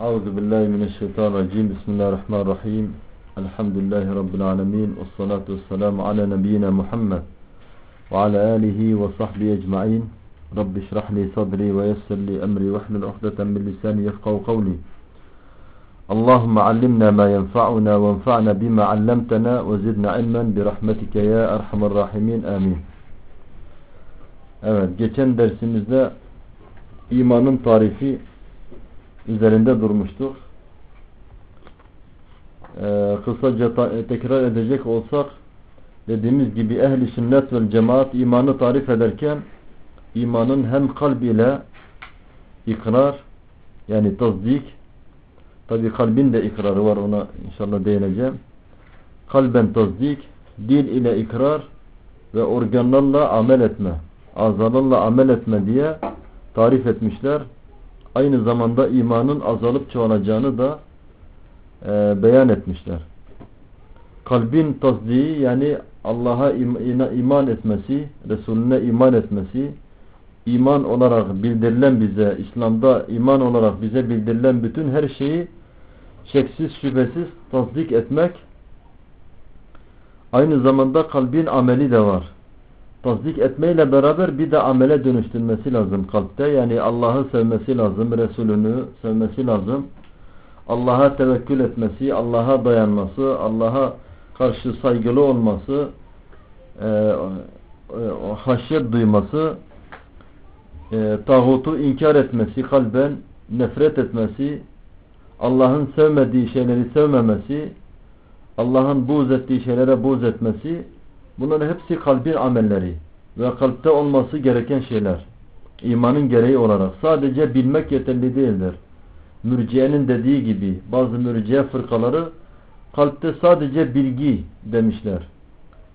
أعوذ بالله من الشيطان الرجيم. بسم الله الرحمن الرحيم. الحمد لله رب العالمين والصلاة والسلام على نبينا محمد وعلى آله وصحبه أجمعين. رب اشرح لي صدري ويسر لي أمري واحلل عقدة من لساني يفقه قولي. اللهم علمنا ما ينفعنا وانفعنا بما علمتنا وزدنا علما برحمتك يا أرحم الراحمين. آمين. Evet geçen dersimizde imanın tarifi üzerinde durmuştuk. Ee, kısaca tekrar edecek olsak dediğimiz gibi ehli sünnet ve cemaat imanı tarif ederken imanın hem kalb ile ikrar yani tasdik tabi kalbin de ikrarı var ona inşallah değineceğim kalben tasdik dil ile ikrar ve organlarla amel etme azalarla amel etme diye tarif etmişler aynı zamanda imanın azalıp çoğalacağını da e, beyan etmişler. Kalbin tasdiği yani Allah'a iman etmesi, Resulüne iman etmesi, iman olarak bildirilen bize, İslam'da iman olarak bize bildirilen bütün her şeyi şeksiz şüphesiz tasdik etmek, aynı zamanda kalbin ameli de var. Tasdik etmeyle beraber bir de amele dönüştürmesi lazım kalpte. Yani Allah'ı sevmesi lazım, Resulünü sevmesi lazım. Allah'a tevekkül etmesi, Allah'a dayanması, Allah'a karşı saygılı olması, e, e, haşyet duyması, e, tağutu inkar etmesi, kalben nefret etmesi, Allah'ın sevmediği şeyleri sevmemesi, Allah'ın buğz ettiği şeylere buğz etmesi, bunların hepsi kalbin amelleri ve kalpte olması gereken şeyler. İmanın gereği olarak. Sadece bilmek yeterli değildir. Mürciyenin dediği gibi bazı mürciye fırkaları kalpte sadece bilgi demişler.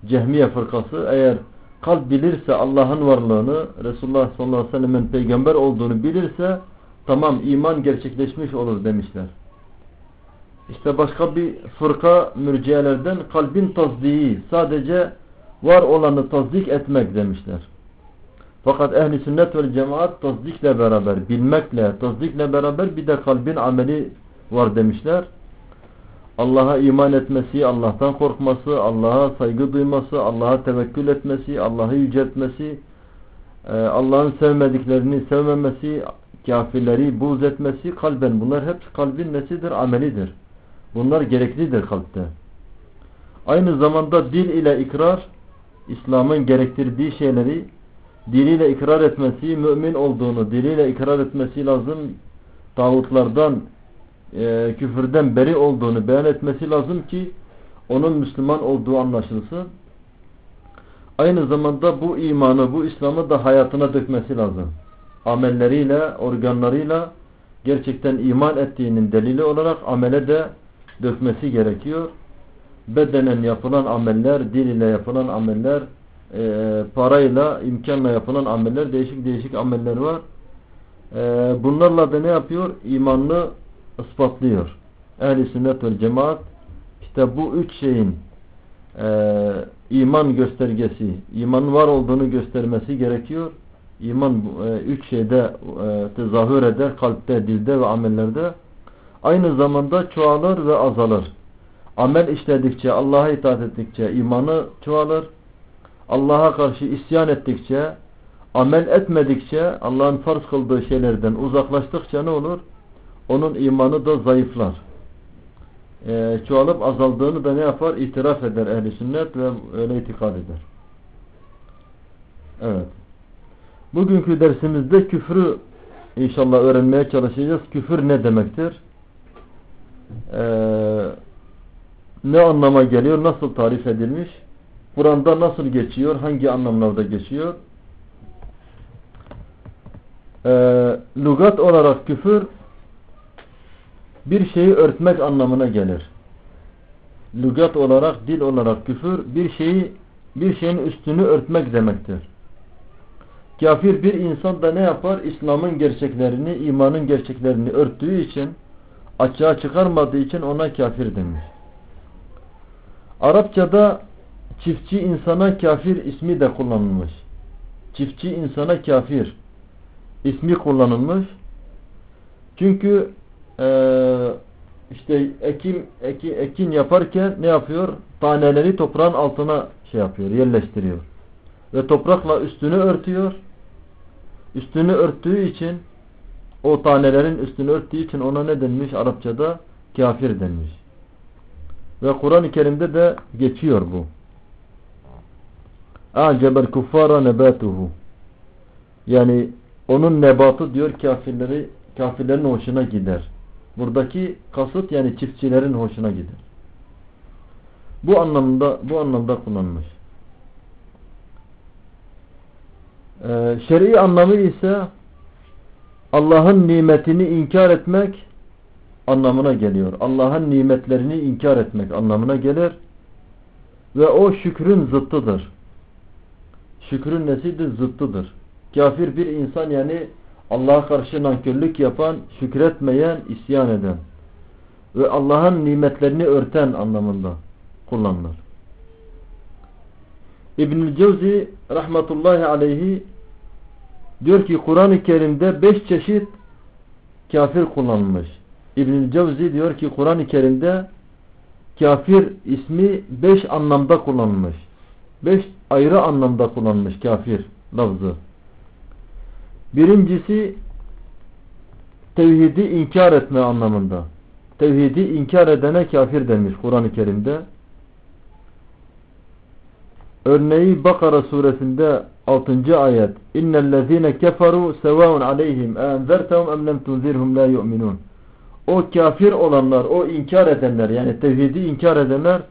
Cehmiye fırkası eğer kalp bilirse Allah'ın varlığını Resulullah sallallahu aleyhi ve sellem'in peygamber olduğunu bilirse tamam iman gerçekleşmiş olur demişler. İşte başka bir fırka mürciyelerden kalbin tasdiği sadece var olanı tasdik etmek demişler. Fakat ehli sünnet ve cemaat tasdikle beraber, bilmekle, tasdikle beraber bir de kalbin ameli var demişler. Allah'a iman etmesi, Allah'tan korkması, Allah'a saygı duyması, Allah'a tevekkül etmesi, Allah'ı yüceltmesi, e, Allah'ın sevmediklerini sevmemesi, kafirleri buğz etmesi kalben. Bunlar hep kalbin nesidir? Amelidir. Bunlar gereklidir kalpte. Aynı zamanda dil ile ikrar, İslam'ın gerektirdiği şeyleri diliyle ikrar etmesi, mümin olduğunu diliyle ikrar etmesi lazım. Tağutlardan, e, küfürden beri olduğunu beyan etmesi lazım ki onun Müslüman olduğu anlaşılsın. Aynı zamanda bu imanı, bu İslam'ı da hayatına dökmesi lazım. Amelleriyle, organlarıyla gerçekten iman ettiğinin delili olarak amele de dökmesi gerekiyor bedenen yapılan ameller, dil ile yapılan ameller, e, parayla, imkanla yapılan ameller, değişik değişik ameller var. E, bunlarla da ne yapıyor? İmanını ispatlıyor. Ehl-i sünnet ve cemaat işte bu üç şeyin e, iman göstergesi, imanın var olduğunu göstermesi gerekiyor. İman üç şeyde tezahür eder, kalpte, dilde ve amellerde. Aynı zamanda çoğalır ve azalır. Amel işledikçe, Allah'a itaat ettikçe imanı çoğalır. Allah'a karşı isyan ettikçe, amel etmedikçe, Allah'ın farz kıldığı şeylerden uzaklaştıkça ne olur? Onun imanı da zayıflar. Ee, çoğalıp azaldığını da ne yapar? İtiraf eder ehli sünnet ve öyle itikad eder. Evet. Bugünkü dersimizde küfrü inşallah öğrenmeye çalışacağız. Küfür ne demektir? Eee ne anlama geliyor, nasıl tarif edilmiş, Kur'an'da nasıl geçiyor, hangi anlamlarda geçiyor. Ee, lugat olarak küfür bir şeyi örtmek anlamına gelir. Lugat olarak, dil olarak küfür bir şeyi bir şeyin üstünü örtmek demektir. Kafir bir insan da ne yapar? İslam'ın gerçeklerini, imanın gerçeklerini örttüğü için, açığa çıkarmadığı için ona kafir denir. Arapçada çiftçi insana kafir ismi de kullanılmış. Çiftçi insana kafir ismi kullanılmış. Çünkü e, işte ekim, ekin, ekin yaparken ne yapıyor? Taneleri toprağın altına şey yapıyor, yerleştiriyor. Ve toprakla üstünü örtüyor. Üstünü örttüğü için o tanelerin üstünü örttüğü için ona ne denmiş Arapçada? Kafir denmiş. Ve Kur'an-ı Kerim'de de geçiyor bu. A'cebel kuffara nebatuhu. Yani onun nebatı diyor kafirleri kafirlerin hoşuna gider. Buradaki kasıt yani çiftçilerin hoşuna gider. Bu anlamda bu anlamda kullanmış. Ee, şer'i anlamı ise Allah'ın nimetini inkar etmek anlamına geliyor. Allah'ın nimetlerini inkar etmek anlamına gelir. Ve o şükrün zıttıdır. Şükrün nesidir? Zıttıdır. Kafir bir insan yani Allah'a karşı nankörlük yapan, şükretmeyen, isyan eden ve Allah'ın nimetlerini örten anlamında kullanılır. İbnül Cevzi rahmetullahi aleyhi diyor ki Kur'an-ı Kerim'de beş çeşit kafir kullanılmış. İbnül Cevzi diyor ki Kur'an-ı Kerim'de kafir ismi beş anlamda kullanılmış. Beş ayrı anlamda kullanılmış kafir lafzı. Birincisi tevhidi inkar etme anlamında. Tevhidi inkar edene kafir denmiş Kur'an-ı Kerim'de. Örneği Bakara suresinde 6. ayet. İnnellezîne keferû sevâun aleyhim enzertehum em lem tunzirhum la yu'minun. O kafir olanlar, o inkar edenler yani tevhidi inkar edenler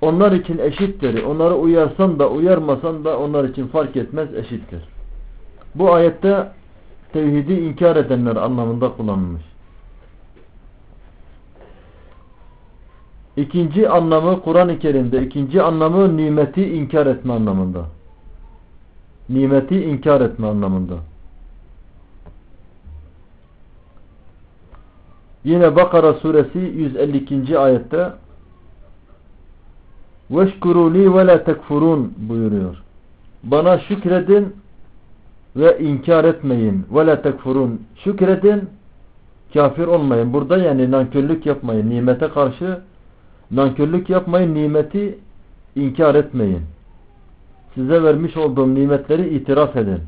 onlar için eşittir. Onları uyarsan da uyarmasan da onlar için fark etmez eşittir. Bu ayette tevhidi inkar edenler anlamında kullanılmış. İkinci anlamı Kur'an-ı Kerim'de ikinci anlamı nimeti inkar etme anlamında. Nimeti inkar etme anlamında. Yine Bakara suresi 152. ayette Veşkuru li ve la tekfurun buyuruyor. Bana şükredin ve inkar etmeyin. Ve la tekfurun. Şükredin kafir olmayın. Burada yani nankörlük yapmayın. Nimete karşı nankörlük yapmayın. Nimeti inkar etmeyin. Size vermiş olduğum nimetleri itiraf edin.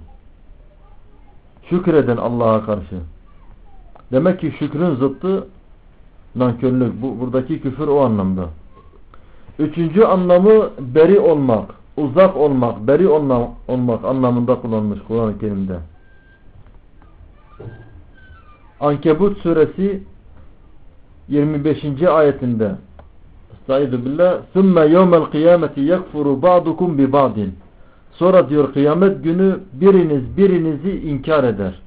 Şükredin Allah'a karşı. Demek ki şükrün zıttı nankörlük. Bu, buradaki küfür o anlamda. Üçüncü anlamı beri olmak, uzak olmak, beri olma, olmak anlamında kullanmış Kur'an-ı Kerim'de. Ankebut suresi 25. ayetinde Estaizu billah Sümme yevmel kıyameti yekfuru ba'dukum bi ba'din Sonra diyor kıyamet günü biriniz birinizi inkar eder.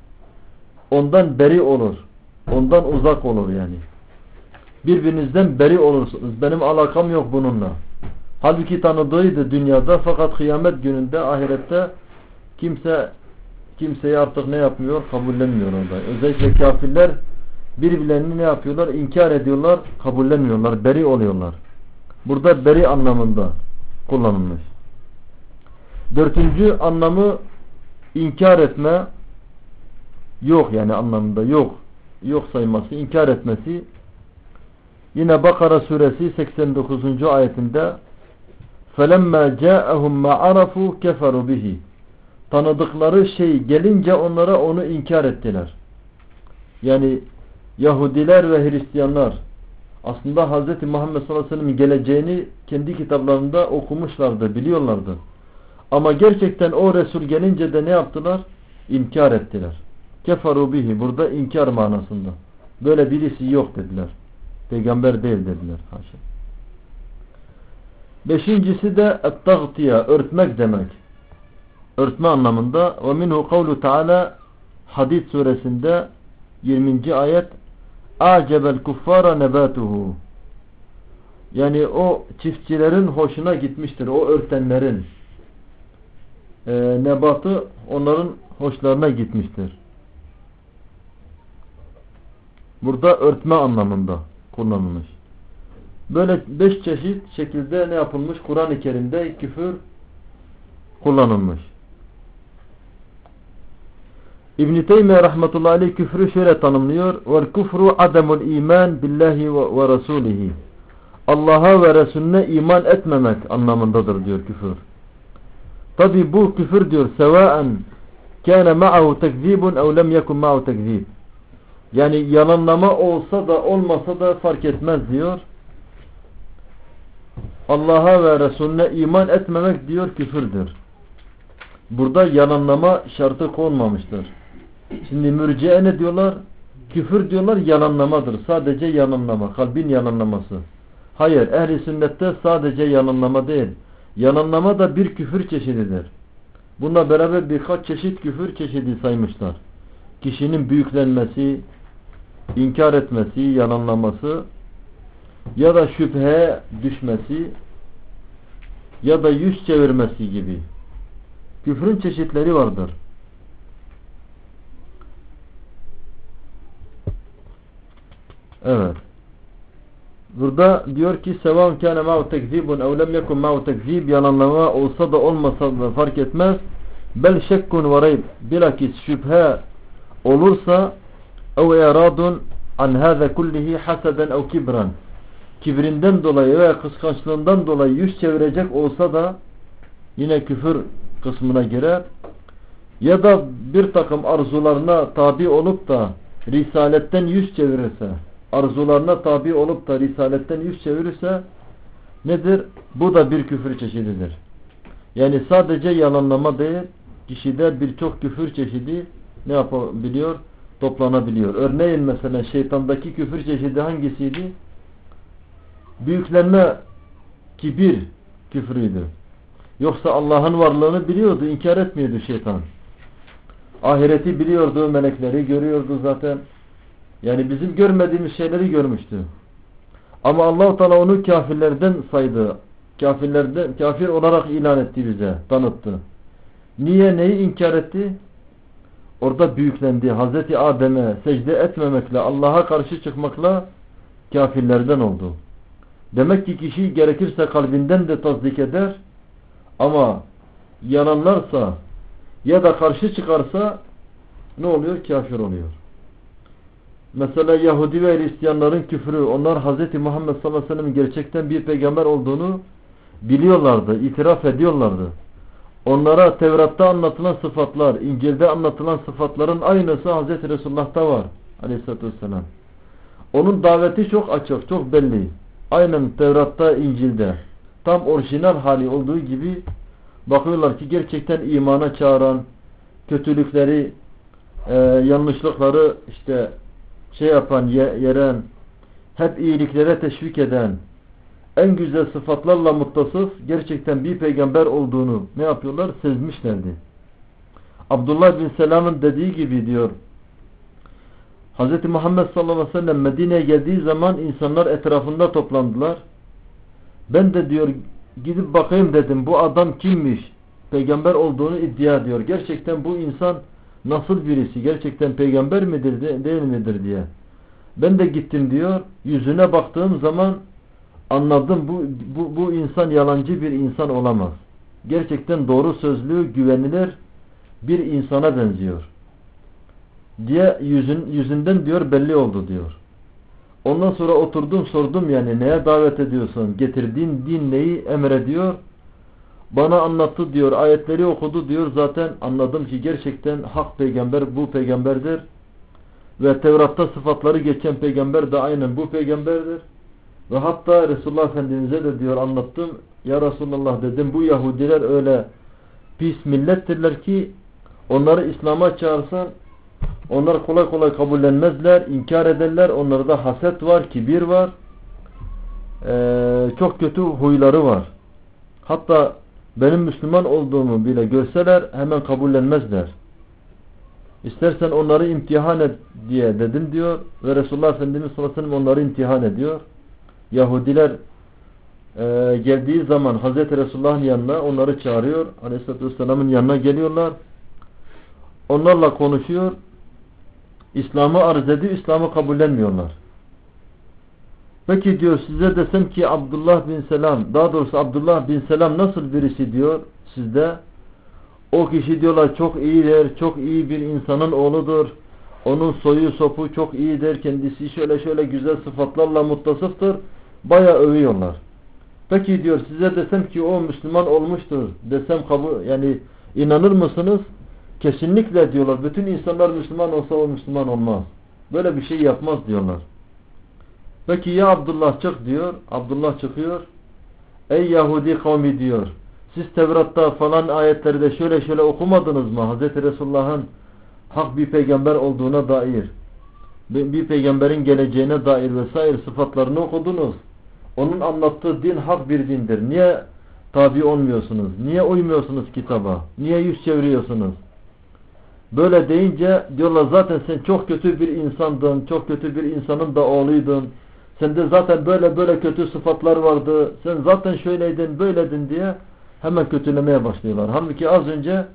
Ondan beri olur. Ondan uzak olur yani. Birbirinizden beri olursunuz. Benim alakam yok bununla. Halbuki tanıdığıydı dünyada fakat kıyamet gününde ahirette kimse kimseyi artık ne yapmıyor? Kabullenmiyor orada. Özellikle kafirler birbirlerini ne yapıyorlar? İnkar ediyorlar, kabullenmiyorlar, beri oluyorlar. Burada beri anlamında kullanılmış. Dördüncü anlamı inkar etme yok yani anlamında yok Yok sayması, inkar etmesi. Yine Bakara suresi 89. ayetinde فَلَمَّا جَاءَهُمْ مَا عَرَفُوا كَفَرُوا بِهِ Tanıdıkları şey gelince onlara onu inkar ettiler. Yani Yahudiler ve Hristiyanlar aslında Hz. Muhammed sallallahu aleyhi ve sellem'in geleceğini kendi kitaplarında okumuşlardı, biliyorlardı. Ama gerçekten o Resul gelince de ne yaptılar? İnkar ettiler. Kefaru bihi. Burada inkar manasında. Böyle birisi yok dediler. Peygamber değil dediler. Haşa. Beşincisi de et-tagtiya, örtmek demek. Örtme anlamında. Ve minhu kavlu Teala Hadid suresinde 20. ayet A'cebel kuffara nebatuhu Yani o çiftçilerin hoşuna gitmiştir. O örtenlerin e, nebatı onların hoşlarına gitmiştir. Burada örtme anlamında kullanılmış. Böyle beş çeşit şekilde ne yapılmış? Kur'an-ı Kerim'de küfür kullanılmış. İbn-i Teymiye rahmetullahi aleyh küfrü şöyle tanımlıyor. İman billahi ve, ve rasulihi. Allah'a ve Resulüne iman etmemek anlamındadır diyor küfür. Tabi bu küfür diyor sevaen kâne ma'ahu tekzibun ev lem yekun ma'ahu tekzib. Yani yalanlama olsa da olmasa da fark etmez diyor. Allah'a ve Resulüne iman etmemek diyor küfürdür. Burada yalanlama şartı konmamıştır. Şimdi mürciye ne diyorlar? Küfür diyorlar yalanlamadır. Sadece yalanlama. Kalbin yalanlaması. Hayır ehli sünnette sadece yalanlama değil. Yalanlama da bir küfür çeşididir. Bununla beraber birkaç çeşit küfür çeşidi saymışlar. Kişinin büyüklenmesi, inkar etmesi, yalanlaması ya da şüpheye düşmesi ya da yüz çevirmesi gibi. Küfrün çeşitleri vardır. Evet. Burada diyor ki sevam kâne ma'u tekzibun ev lem yekun ma'u tekzib yalanlama olsa da olmasa da fark etmez. Bel şekkun ve reyb bilakis şüphe olursa ev eradun an hâze kullihi haseden ev kibran kibrinden dolayı veya kıskançlığından dolayı yüz çevirecek olsa da yine küfür kısmına girer. Ya da bir takım arzularına tabi olup da risaletten yüz çevirirse arzularına tabi olup da risaletten yüz çevirirse nedir? Bu da bir küfür çeşididir. Yani sadece yalanlama değil kişide birçok küfür çeşidi ne yapabiliyor? Toplanabiliyor. Örneğin mesela şeytandaki küfür çeşidi hangisiydi? Büyüklenme kibir küfrüydü. Yoksa Allah'ın varlığını biliyordu, inkar etmiyordu şeytan. Ahireti biliyordu, melekleri görüyordu zaten. Yani bizim görmediğimiz şeyleri görmüştü. Ama Allah Teala onu kafirlerden saydı. Kafirlerden kafir olarak ilan etti bize, tanıttı. Niye neyi inkar etti? Orada büyüklendi. Hazreti Adem'e secde etmemekle, Allah'a karşı çıkmakla kafirlerden oldu. Demek ki kişi gerekirse kalbinden de tasdik eder ama yalanlarsa ya da karşı çıkarsa ne oluyor? Kafir oluyor. Mesela Yahudi ve Hristiyanların küfrü onlar Hz. Muhammed sallallahu aleyhi ve sellem gerçekten bir peygamber olduğunu biliyorlardı, itiraf ediyorlardı. Onlara Tevrat'ta anlatılan sıfatlar, İncil'de anlatılan sıfatların aynısı Hz. Resulullah'ta var aleyhissalatü vesselam. Onun daveti çok açık, çok belli. Aynen Tevrat'ta, İncil'de. Tam orijinal hali olduğu gibi bakıyorlar ki gerçekten imana çağıran, kötülükleri, e, yanlışlıkları işte şey yapan, yeren, hep iyiliklere teşvik eden, en güzel sıfatlarla muttasıf gerçekten bir peygamber olduğunu ne yapıyorlar? Sezmişlerdi. Abdullah bin Selam'ın dediği gibi diyor. Hz. Muhammed sallallahu aleyhi ve sellem Medine'ye geldiği zaman insanlar etrafında toplandılar. Ben de diyor gidip bakayım dedim bu adam kimmiş? Peygamber olduğunu iddia ediyor. Gerçekten bu insan nasıl birisi? Gerçekten peygamber midir değil midir diye. Ben de gittim diyor. Yüzüne baktığım zaman anladım bu, bu, bu insan yalancı bir insan olamaz. Gerçekten doğru sözlü, güvenilir bir insana benziyor. Diye yüzün, yüzünden diyor belli oldu diyor. Ondan sonra oturdum sordum yani neye davet ediyorsun? Getirdiğin din neyi emrediyor? Bana anlattı diyor. Ayetleri okudu diyor. Zaten anladım ki gerçekten hak peygamber bu peygamberdir. Ve Tevrat'ta sıfatları geçen peygamber de aynen bu peygamberdir. Ve hatta Resulullah Efendimiz'e de diyor anlattım. Ya Resulullah dedim bu Yahudiler öyle pis millettirler ki onları İslam'a çağırsan onlar kolay kolay kabullenmezler, inkar ederler. Onlarda haset var, kibir var. Ee, çok kötü huyları var. Hatta benim Müslüman olduğumu bile görseler hemen kabullenmezler. İstersen onları imtihan et diye dedim diyor ve Resulullah Efendimiz sallallahu aleyhi ve sellem onları imtihan ediyor. Yahudiler e, geldiği zaman Hazreti Resulullah'ın yanına onları çağırıyor. Aleyhisselatü Vesselam'ın yanına geliyorlar. Onlarla konuşuyor. İslam'ı arz ediyor. İslam'ı kabullenmiyorlar. Peki diyor size desem ki Abdullah bin Selam daha doğrusu Abdullah bin Selam nasıl birisi diyor sizde O kişi diyorlar çok iyidir, çok iyi bir insanın oğludur. Onun soyu sopu çok iyidir, kendisi şöyle şöyle güzel sıfatlarla muttasıftır. Baya övüyorlar. Peki diyor size desem ki o Müslüman olmuştur desem kabul yani inanır mısınız? Kesinlikle diyorlar. Bütün insanlar Müslüman olsa o Müslüman olmaz. Böyle bir şey yapmaz diyorlar. Peki ya Abdullah çık diyor. Abdullah çıkıyor. Ey Yahudi kavmi diyor. Siz Tevrat'ta falan ayetlerde şöyle şöyle okumadınız mı? Hz. Resulullah'ın hak bir peygamber olduğuna dair bir peygamberin geleceğine dair vesaire sıfatlarını okudunuz. Onun anlattığı din hak bir dindir. Niye tabi olmuyorsunuz? Niye uymuyorsunuz kitaba? Niye yüz çeviriyorsunuz? Böyle deyince diyorlar zaten sen çok kötü bir insandın. Çok kötü bir insanın da oğluydun. Sende zaten böyle böyle kötü sıfatlar vardı. Sen zaten şöyleydin böyledin diye hemen kötülemeye başlıyorlar. Halbuki az önce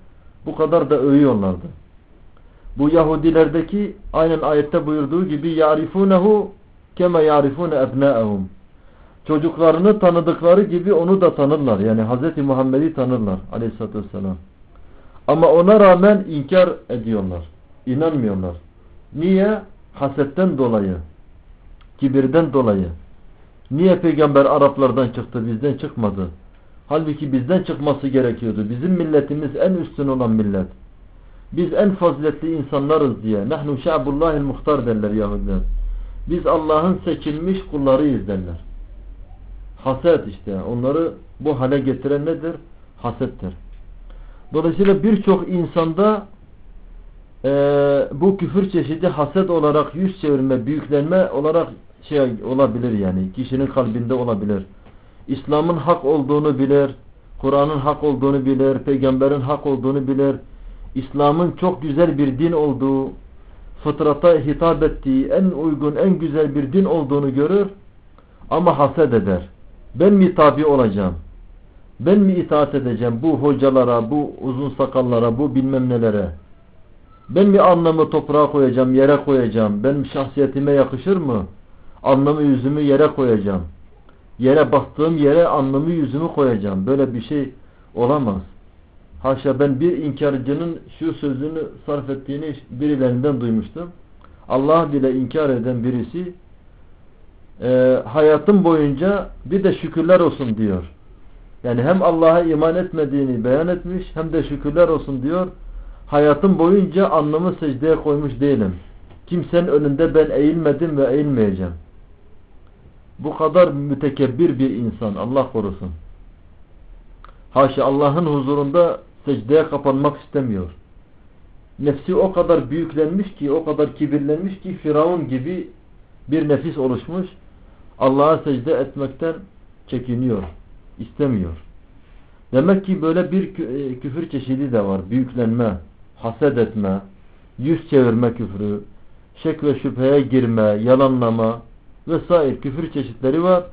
bu kadar da övüyorlardı. Bu Yahudilerdeki aynen ayette buyurduğu gibi yarifunehu kema yarifune ebnaehum. Çocuklarını tanıdıkları gibi onu da tanırlar. Yani Hz. Muhammed'i tanırlar aleyhissalatü vesselam. Ama ona rağmen inkar ediyorlar. İnanmıyorlar. Niye? Hasetten dolayı. Kibirden dolayı. Niye peygamber Araplardan çıktı bizden çıkmadı? Halbuki bizden çıkması gerekiyordu. Bizim milletimiz en üstün olan millet. Biz en faziletli insanlarız diye. Nahnu şa'bullahil muhtar derler Yahudiler. Biz Allah'ın seçilmiş kullarıyız derler. Haset işte. Onları bu hale getiren nedir? Hasettir. Dolayısıyla birçok insanda e, bu küfür çeşidi haset olarak yüz çevirme, büyüklenme olarak şey olabilir yani. Kişinin kalbinde olabilir. İslam'ın hak olduğunu bilir. Kur'an'ın hak olduğunu bilir. Peygamberin hak olduğunu bilir. İslam'ın çok güzel bir din olduğu, fıtrata hitap ettiği, en uygun, en güzel bir din olduğunu görür. Ama haset eder. Ben mi tabi olacağım? Ben mi itaat edeceğim bu hocalara, bu uzun sakallara, bu bilmem nelere? Ben mi anlamı toprağa koyacağım, yere koyacağım? Benim şahsiyetime yakışır mı? Anlamı yüzümü yere koyacağım. Yere bastığım yere anlamı yüzümü koyacağım. Böyle bir şey olamaz. Haşa ben bir inkarcının şu sözünü sarf ettiğini birilerinden duymuştum. Allah bile inkar eden birisi e, hayatım boyunca bir de şükürler olsun diyor. Yani hem Allah'a iman etmediğini beyan etmiş hem de şükürler olsun diyor. Hayatım boyunca anlamı secdeye koymuş değilim. Kimsenin önünde ben eğilmedim ve eğilmeyeceğim. Bu kadar mütekebbir bir insan Allah korusun. Haşa Allah'ın huzurunda secdeye kapanmak istemiyor. Nefsi o kadar büyüklenmiş ki, o kadar kibirlenmiş ki Firavun gibi bir nefis oluşmuş. Allah'a secde etmekten çekiniyor, istemiyor. Demek ki böyle bir e, küfür çeşidi de var. Büyüklenme, haset etme, yüz çevirme küfrü, şek ve şüpheye girme, yalanlama vesaire küfür çeşitleri var.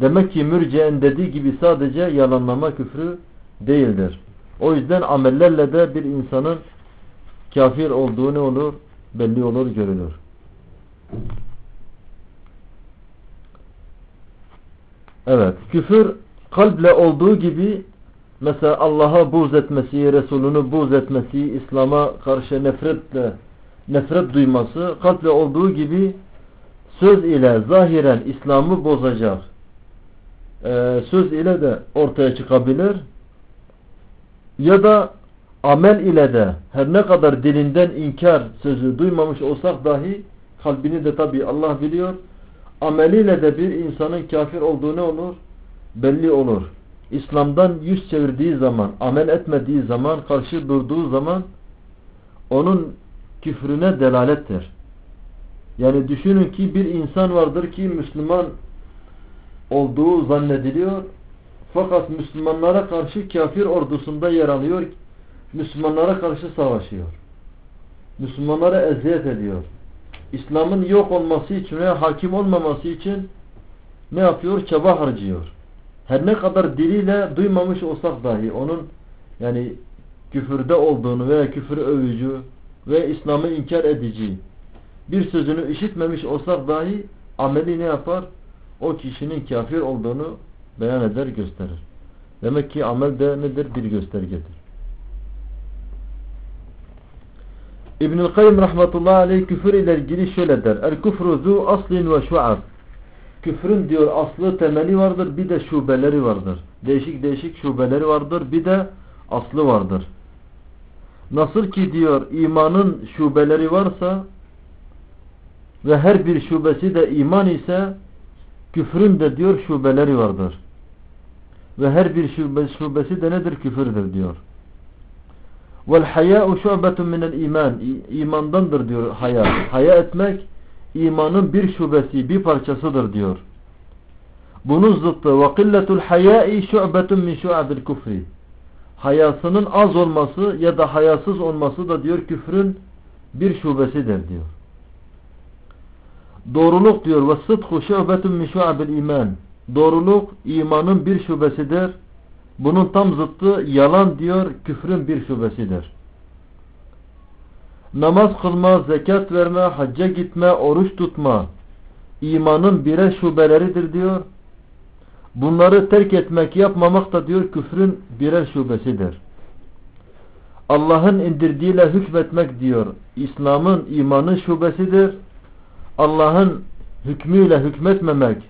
Demek ki mürceğin dediği gibi sadece yalanlama küfrü değildir. O yüzden amellerle de bir insanın kafir olduğu ne olur? Belli olur, görülür. Evet. Küfür kalple olduğu gibi mesela Allah'a buz etmesi, Resulünü buz etmesi, İslam'a karşı nefretle nefret duyması kalple olduğu gibi söz ile zahiren İslam'ı bozacak. E, söz ile de ortaya çıkabilir. Ya da amel ile de her ne kadar dilinden inkar sözü duymamış olsak dahi kalbini de tabi Allah biliyor ameliyle de bir insanın kafir olduğu ne olur? Belli olur. İslam'dan yüz çevirdiği zaman, amel etmediği zaman, karşı durduğu zaman onun küfrüne delalettir. Yani düşünün ki bir insan vardır ki Müslüman olduğu zannediliyor. Fakat Müslümanlara karşı kafir ordusunda yer alıyor. Müslümanlara karşı savaşıyor. Müslümanlara eziyet ediyor. İslam'ın yok olması için veya hakim olmaması için ne yapıyor? Çaba harcıyor. Her ne kadar diliyle duymamış olsak dahi onun yani küfürde olduğunu veya küfür övücü ve İslam'ı inkar edici bir sözünü işitmemiş olsak dahi ameli ne yapar? O kişinin kafir olduğunu beyan eder, gösterir. Demek ki amel de nedir? Bir göstergedir. İbnül Kayyım rahmetullahi aleyh küfür ile ilgili şöyle der. El küfrü zu aslin ve şu'ab. Küfrün diyor aslı temeli vardır bir de şubeleri vardır. Değişik değişik şubeleri vardır bir de aslı vardır. Nasıl ki diyor imanın şubeleri varsa ve her bir şubesi de iman ise küfrün de diyor şubeleri vardır. Ve her bir şube, şubesi de nedir? Küfürdür diyor. Vel haya'u şubetun minel iman. İmandandır diyor haya. Haya etmek imanın bir şubesi, bir parçasıdır diyor. Bunun zıttı ve killetul haya'i şu'betun min şu'abil kufri. Hayasının az olması ya da hayasız olması da diyor küfrün bir şubesidir diyor. Doğruluk diyor ve sıdku şu'betun min şu'abil iman. Doğruluk imanın bir şubesidir. Bunun tam zıttı yalan diyor küfrün bir şubesidir. Namaz kılma, zekat verme, hacca gitme, oruç tutma imanın birer şubeleridir diyor. Bunları terk etmek, yapmamak da diyor küfrün birer şubesidir. Allah'ın indirdiğiyle hükmetmek diyor. İslam'ın imanın şubesidir. Allah'ın hükmüyle hükmetmemek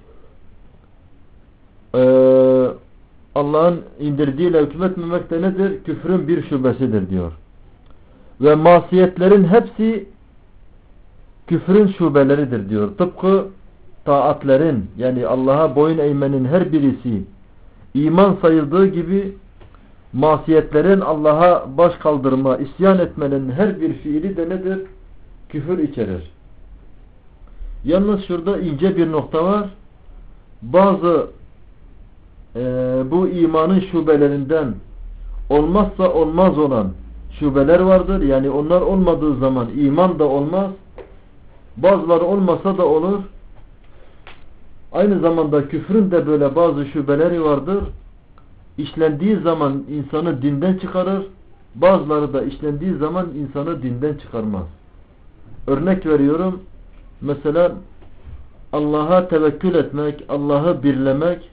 ee, Allah'ın indirdiğiyle hükmetmemek de nedir? Küfrün bir şubesidir diyor. Ve masiyetlerin hepsi küfrün şubeleridir diyor. Tıpkı taatlerin yani Allah'a boyun eğmenin her birisi iman sayıldığı gibi masiyetlerin Allah'a baş kaldırma, isyan etmenin her bir fiili de nedir? Küfür içerir. Yalnız şurada ince bir nokta var. Bazı e, bu imanın şubelerinden olmazsa olmaz olan şubeler vardır. Yani onlar olmadığı zaman iman da olmaz. Bazıları olmasa da olur. Aynı zamanda küfrün de böyle bazı şubeleri vardır. İşlendiği zaman insanı dinden çıkarır. Bazıları da işlendiği zaman insanı dinden çıkarmaz. Örnek veriyorum. Mesela Allah'a tevekkül etmek, Allah'ı birlemek,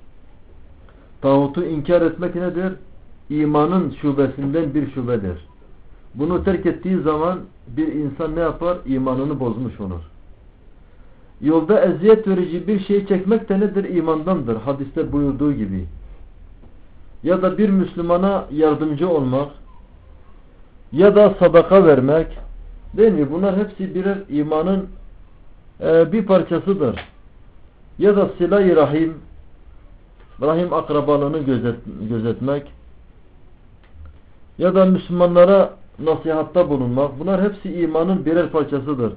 tağutu inkar etmek nedir? İmanın şubesinden bir şubedir. Bunu terk ettiği zaman bir insan ne yapar? İmanını bozmuş olur. Yolda eziyet verici bir şey çekmek de nedir? İmandandır. Hadiste buyurduğu gibi. Ya da bir Müslümana yardımcı olmak ya da sadaka vermek değil mi? Bunlar hepsi birer imanın e, bir parçasıdır. Ya da silah-i rahim rahim akrabalığını gözet, gözetmek ya da Müslümanlara nasihatta bulunmak bunlar hepsi imanın birer parçasıdır.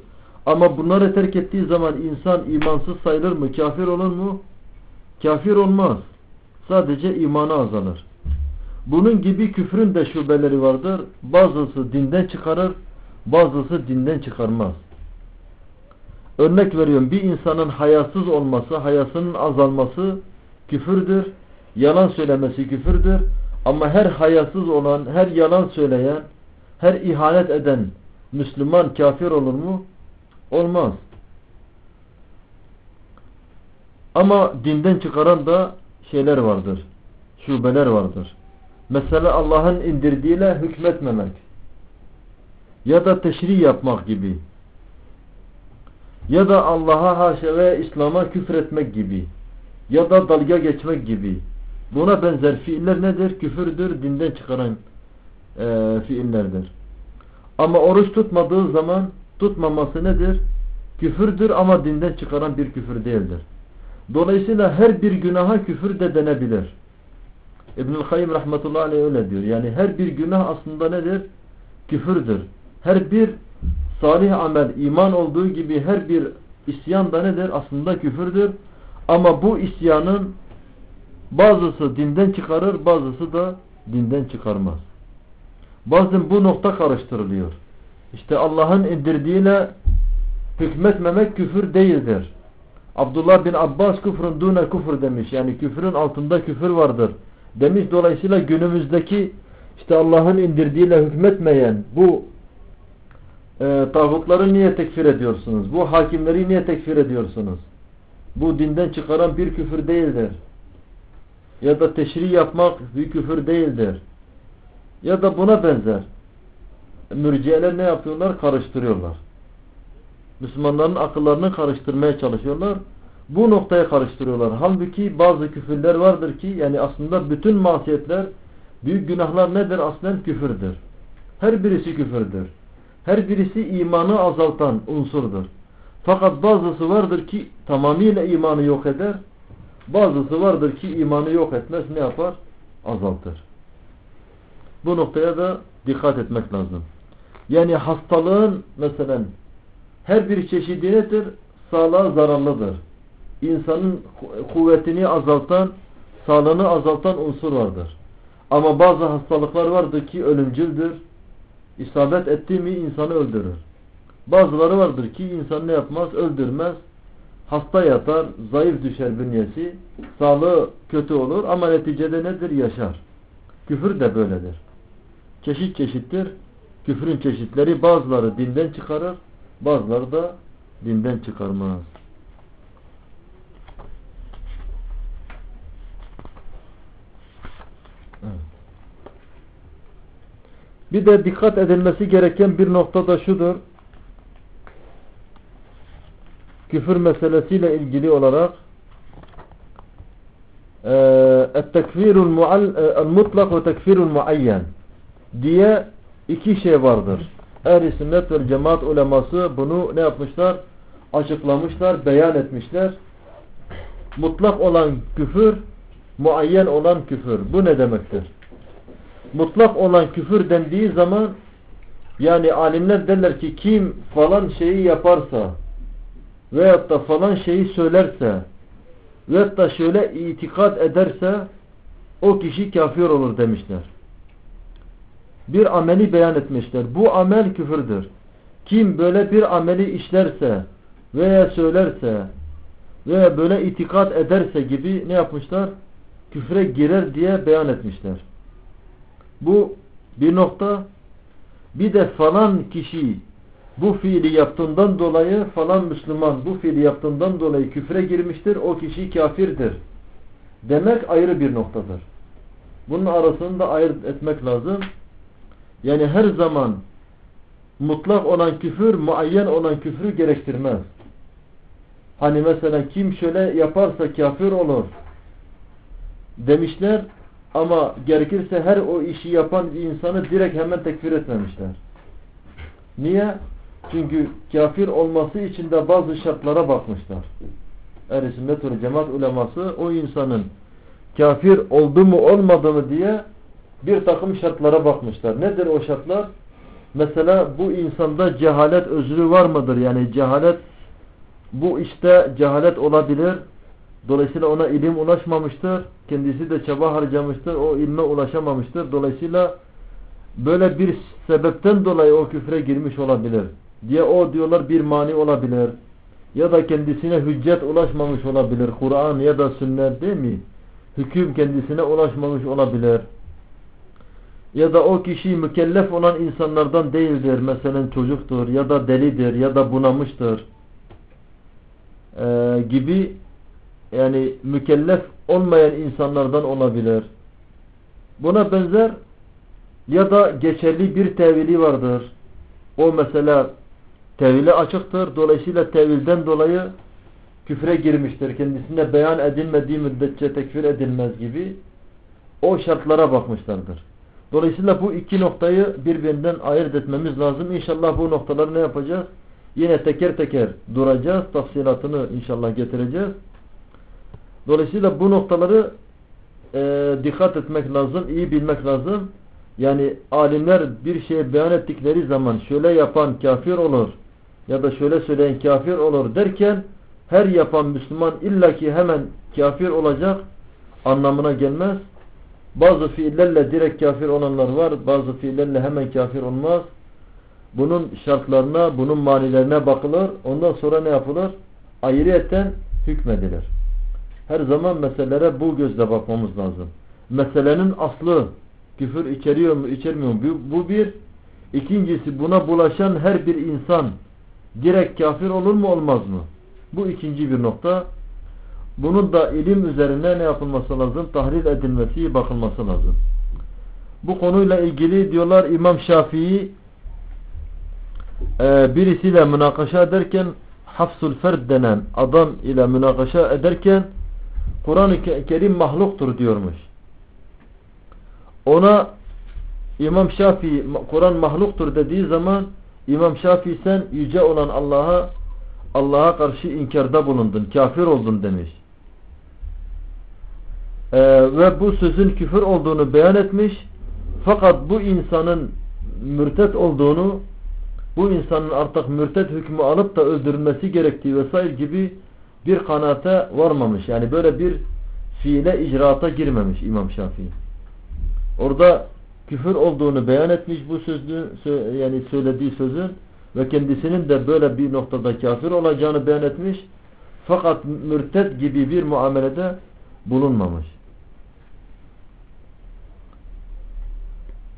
Ama bunları terk ettiği zaman insan imansız sayılır mı? Kafir olur mu? Kafir olmaz. Sadece imanı azalır. Bunun gibi küfrün de şubeleri vardır. Bazısı dinden çıkarır, bazısı dinden çıkarmaz. Örnek veriyorum bir insanın hayasız olması, hayasının azalması küfürdür. Yalan söylemesi küfürdür. Ama her hayasız olan, her yalan söyleyen, her ihanet eden Müslüman kafir olur mu? Olmaz. Ama dinden çıkaran da şeyler vardır. Şubeler vardır. Mesela Allah'ın indirdiğiyle hükmetmemek. Ya da teşri yapmak gibi. Ya da Allah'a haşa ve İslam'a küfretmek gibi. Ya da dalga geçmek gibi. Buna benzer fiiller nedir? Küfürdür, dinden çıkaran e, fiillerdir. Ama oruç tutmadığı zaman tutmaması nedir? Küfürdür ama dinden çıkaran bir küfür değildir. Dolayısıyla her bir günaha küfür de denebilir. İbnül Kayyım rahmetullahi aleyh öyle diyor. Yani her bir günah aslında nedir? Küfürdür. Her bir salih amel iman olduğu gibi her bir isyan da nedir? Aslında küfürdür. Ama bu isyanın bazısı dinden çıkarır bazısı da dinden çıkarmaz. Bazen bu nokta karıştırılıyor. İşte Allah'ın indirdiğiyle hükmetmemek küfür değildir. Abdullah bin Abbas küfrün dune küfür demiş. Yani küfrün altında küfür vardır. Demiş dolayısıyla günümüzdeki işte Allah'ın indirdiğiyle hükmetmeyen bu e, tağutları niye tekfir ediyorsunuz? Bu hakimleri niye tekfir ediyorsunuz? Bu dinden çıkaran bir küfür değildir. Ya da teşri yapmak bir küfür değildir. Ya da buna benzer. mürciyeler ne yapıyorlar? Karıştırıyorlar. Müslümanların akıllarını karıştırmaya çalışıyorlar. Bu noktaya karıştırıyorlar. Halbuki bazı küfürler vardır ki yani aslında bütün masiyetler büyük günahlar nedir? Aslen küfürdür. Her birisi küfürdür. Her birisi imanı azaltan unsurdur. Fakat bazısı vardır ki tamamıyla imanı yok eder. Bazısı vardır ki imanı yok etmez ne yapar? Azaltır. Bu noktaya da dikkat etmek lazım. Yani hastalığın mesela her bir çeşidi nedir? Sağlığa zararlıdır. İnsanın kuvvetini azaltan, sağlığını azaltan unsur vardır. Ama bazı hastalıklar vardır ki ölümcüldür. İsabet etti mi insanı öldürür. Bazıları vardır ki insan ne yapmaz? Öldürmez. Hasta yatar, zayıf düşer bünyesi, sağlığı kötü olur ama neticede nedir? Yaşar. Küfür de böyledir. Çeşit çeşittir. Küfrün çeşitleri bazıları dinden çıkarır, bazıları da dinden çıkarmaz. Bir de dikkat edilmesi gereken bir nokta da şudur. Küfür meselesiyle ilgili olarak tekfirul mutlak ve tekfirul muayyen diye iki şey vardır. Ehl-i sünnet ve cemaat uleması bunu ne yapmışlar? Açıklamışlar, beyan etmişler. Mutlak olan küfür, muayyen olan küfür. Bu ne demektir? Mutlak olan küfür dendiği zaman yani alimler derler ki kim falan şeyi yaparsa veyahut da falan şeyi söylerse veyahut da şöyle itikat ederse o kişi kafir olur demişler bir ameli beyan etmişler. Bu amel küfürdür. Kim böyle bir ameli işlerse veya söylerse veya böyle itikat ederse gibi ne yapmışlar? Küfre girer diye beyan etmişler. Bu bir nokta. Bir de falan kişi bu fiili yaptığından dolayı falan Müslüman bu fiili yaptığından dolayı küfre girmiştir. O kişi kafirdir. Demek ayrı bir noktadır. Bunun arasını da ayırt etmek lazım. Yani her zaman mutlak olan küfür muayyen olan küfrü gerektirmez. Hani mesela kim şöyle yaparsa kafir olur demişler ama gerekirse her o işi yapan insanı direkt hemen tekfir etmemişler. Niye? Çünkü kafir olması için de bazı şartlara bakmışlar. Er-i sünnet cemaat uleması o insanın kafir oldu mu olmadı mı diye bir takım şartlara bakmışlar. Nedir o şartlar? Mesela bu insanda cehalet özrü var mıdır? Yani cehalet bu işte cehalet olabilir. Dolayısıyla ona ilim ulaşmamıştır. Kendisi de çaba harcamıştır. O ilme ulaşamamıştır. Dolayısıyla böyle bir sebepten dolayı o küfre girmiş olabilir. Diye o diyorlar bir mani olabilir. Ya da kendisine hüccet ulaşmamış olabilir. Kur'an ya da sünnet değil mi? Hüküm kendisine ulaşmamış olabilir ya da o kişi mükellef olan insanlardan değildir. Mesela çocuktur ya da delidir ya da bunamıştır ee, gibi yani mükellef olmayan insanlardan olabilir. Buna benzer ya da geçerli bir tevili vardır. O mesela tevili açıktır. Dolayısıyla tevilden dolayı küfre girmiştir. Kendisine beyan edilmediği müddetçe tekfir edilmez gibi o şartlara bakmışlardır. Dolayısıyla bu iki noktayı birbirinden ayırt etmemiz lazım. İnşallah bu noktaları ne yapacağız? Yine teker teker duracağız. Tafsilatını inşallah getireceğiz. Dolayısıyla bu noktaları e, dikkat etmek lazım, iyi bilmek lazım. Yani alimler bir şey beyan ettikleri zaman şöyle yapan kafir olur ya da şöyle söyleyen kafir olur derken her yapan Müslüman illaki hemen kafir olacak anlamına gelmez. Bazı fiillerle direkt kafir olanlar var. Bazı fiillerle hemen kafir olmaz. Bunun şartlarına, bunun manilerine bakılır. Ondan sonra ne yapılır? Ayrıyeten hükmedilir. Her zaman meselelere bu gözle bakmamız lazım. Meselenin aslı küfür içeriyor mu, içermiyor mu? Bu bir. İkincisi buna bulaşan her bir insan direkt kafir olur mu, olmaz mı? Bu ikinci bir nokta. Bunun da ilim üzerine ne yapılması lazım? Tahril edilmesi, bakılması lazım. Bu konuyla ilgili diyorlar İmam Şafii e, birisiyle münakaşa ederken hafsul ferd denen adam ile münakaşa ederken Kur'an-ı Kerim mahluktur diyormuş. Ona İmam Şafii Kur'an mahluktur dediği zaman İmam Şafii sen yüce olan Allah'a Allah'a karşı inkarda bulundun, kafir oldun demiş. Ee, ve bu sözün küfür olduğunu beyan etmiş. Fakat bu insanın mürtet olduğunu, bu insanın artık mürtet hükmü alıp da öldürülmesi gerektiği vesaire gibi bir kanaate varmamış. Yani böyle bir fiile icraata girmemiş İmam Şafii. Orada küfür olduğunu beyan etmiş bu sözlü yani söylediği sözün ve kendisinin de böyle bir noktada kafir olacağını beyan etmiş. Fakat mürted gibi bir muamelede bulunmamış.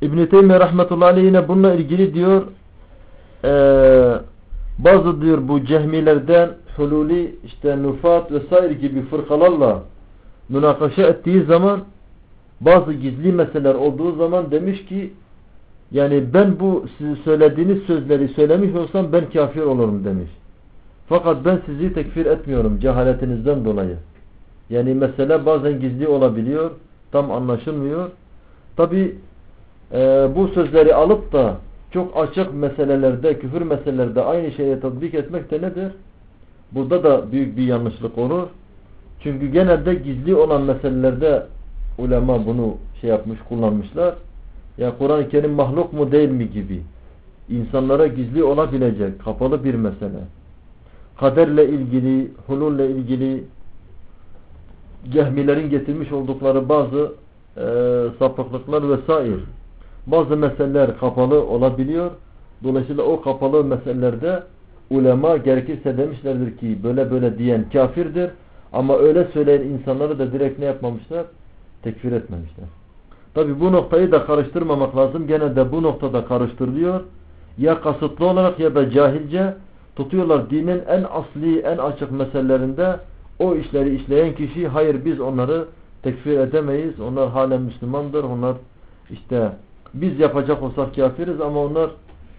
İbn-i Teymiye rahmetullahi yine bununla ilgili diyor e, bazı diyor bu cehmilerden hululi işte nufat vesaire gibi fırkalarla münakaşa ettiği zaman bazı gizli meseleler olduğu zaman demiş ki yani ben bu sizin söylediğiniz sözleri söylemiş olsam ben kafir olurum demiş. Fakat ben sizi tekfir etmiyorum cehaletinizden dolayı. Yani mesele bazen gizli olabiliyor. Tam anlaşılmıyor. Tabi e, bu sözleri alıp da çok açık meselelerde, küfür meselelerde aynı şeye tatbik etmek de nedir? Burada da büyük bir yanlışlık olur. Çünkü genelde gizli olan meselelerde ulema bunu şey yapmış, kullanmışlar. Ya Kur'an-ı Kerim mahluk mu değil mi gibi. insanlara gizli olabilecek kapalı bir mesele. Kaderle ilgili, hululle ilgili cehmilerin getirmiş oldukları bazı e, sapıklıklar vesaire. Bazı meseleler kapalı olabiliyor. Dolayısıyla o kapalı meselelerde ulema gerekirse demişlerdir ki böyle böyle diyen kafirdir. Ama öyle söyleyen insanları da direkt ne yapmamışlar? Tekfir etmemişler. Tabi bu noktayı da karıştırmamak lazım. Gene de bu noktada karıştırılıyor. Ya kasıtlı olarak ya da cahilce tutuyorlar dinin en asli, en açık meselelerinde o işleri işleyen kişi hayır biz onları tekfir edemeyiz. Onlar halen Müslümandır. Onlar işte biz yapacak olsak kafiriz ama onlar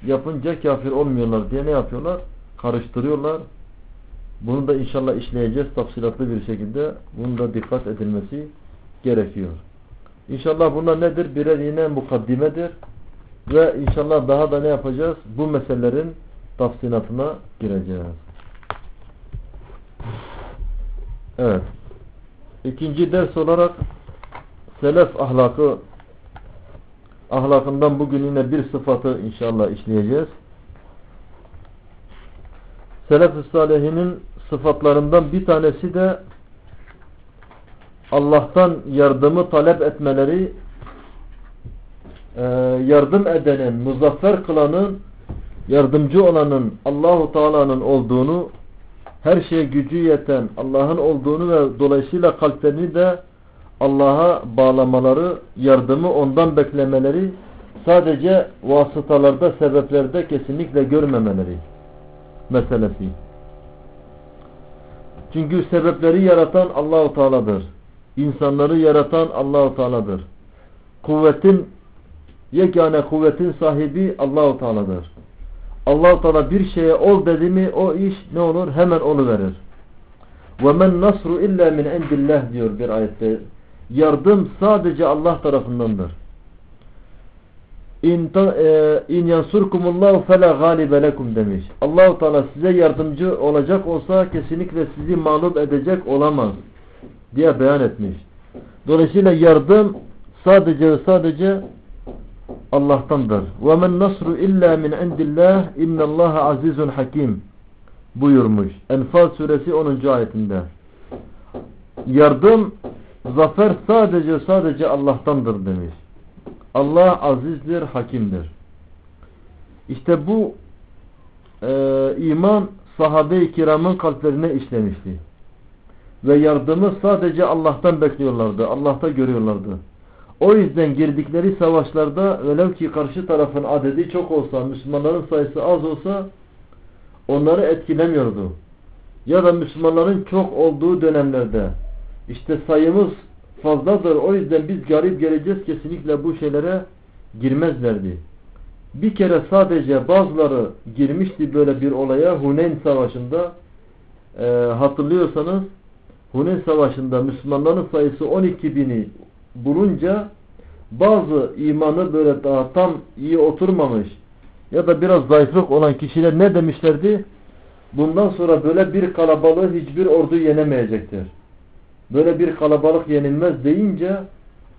yapınca kafir olmuyorlar diye ne yapıyorlar? Karıştırıyorlar. Bunu da inşallah işleyeceğiz tafsilatlı bir şekilde. Bunun da dikkat edilmesi gerekiyor. İnşallah bunlar nedir? Birer yine mukaddimedir. Ve inşallah daha da ne yapacağız? Bu meselelerin tafsinatına gireceğiz. Evet. İkinci ders olarak selef ahlakı ahlakından bugün yine bir sıfatı inşallah işleyeceğiz. Selef-i Salihinin sıfatlarından bir tanesi de Allah'tan yardımı talep etmeleri e, yardım edenin, muzaffer kılanın, yardımcı olanın Allahu Teala'nın olduğunu, her şeye gücü yeten Allah'ın olduğunu ve dolayısıyla kalplerini de Allah'a bağlamaları, yardımı ondan beklemeleri sadece vasıtalarda, sebeplerde kesinlikle görmemeleri meselesi. Çünkü sebepleri yaratan Allahu Teala'dır. İnsanları yaratan Allahu Teala'dır. Kuvvetin yegane kuvvetin sahibi Allahu Teala'dır. Allahu Teala bir şeye ol dedi mi o iş ne olur? Hemen onu verir. Ve men nasru illa min indillah diyor bir ayette. Yardım sadece Allah tarafındandır. İn, e, in yansurkumullahu fela galibe lekum demiş. Allahu Teala size yardımcı olacak olsa kesinlikle sizi mağlup edecek olamaz diye beyan etmiş. Dolayısıyla yardım sadece sadece Allah'tandır. Ve men nasru illa min indillah innallaha azizun hakim buyurmuş. Enfal suresi 10. ayetinde. Yardım zafer sadece sadece Allah'tandır demiş. Allah azizdir, hakimdir. İşte bu e, iman sahabe-i kiramın kalplerine işlemişti. Ve yardımı sadece Allah'tan bekliyorlardı. Allah'ta görüyorlardı. O yüzden girdikleri savaşlarda velev ki karşı tarafın adedi çok olsa, Müslümanların sayısı az olsa onları etkilemiyordu. Ya da Müslümanların çok olduğu dönemlerde işte sayımız fazladır o yüzden biz garip geleceğiz kesinlikle bu şeylere girmezlerdi. bir kere sadece bazıları girmişti böyle bir olaya Huneyn Savaşı'nda e, hatırlıyorsanız Huneyn Savaşı'nda Müslümanların sayısı 12 bini bulunca bazı imanı böyle daha tam iyi oturmamış ya da biraz zayıflık olan kişiler ne demişlerdi? Bundan sonra böyle bir kalabalığı hiçbir ordu yenemeyecektir. Böyle bir kalabalık yenilmez deyince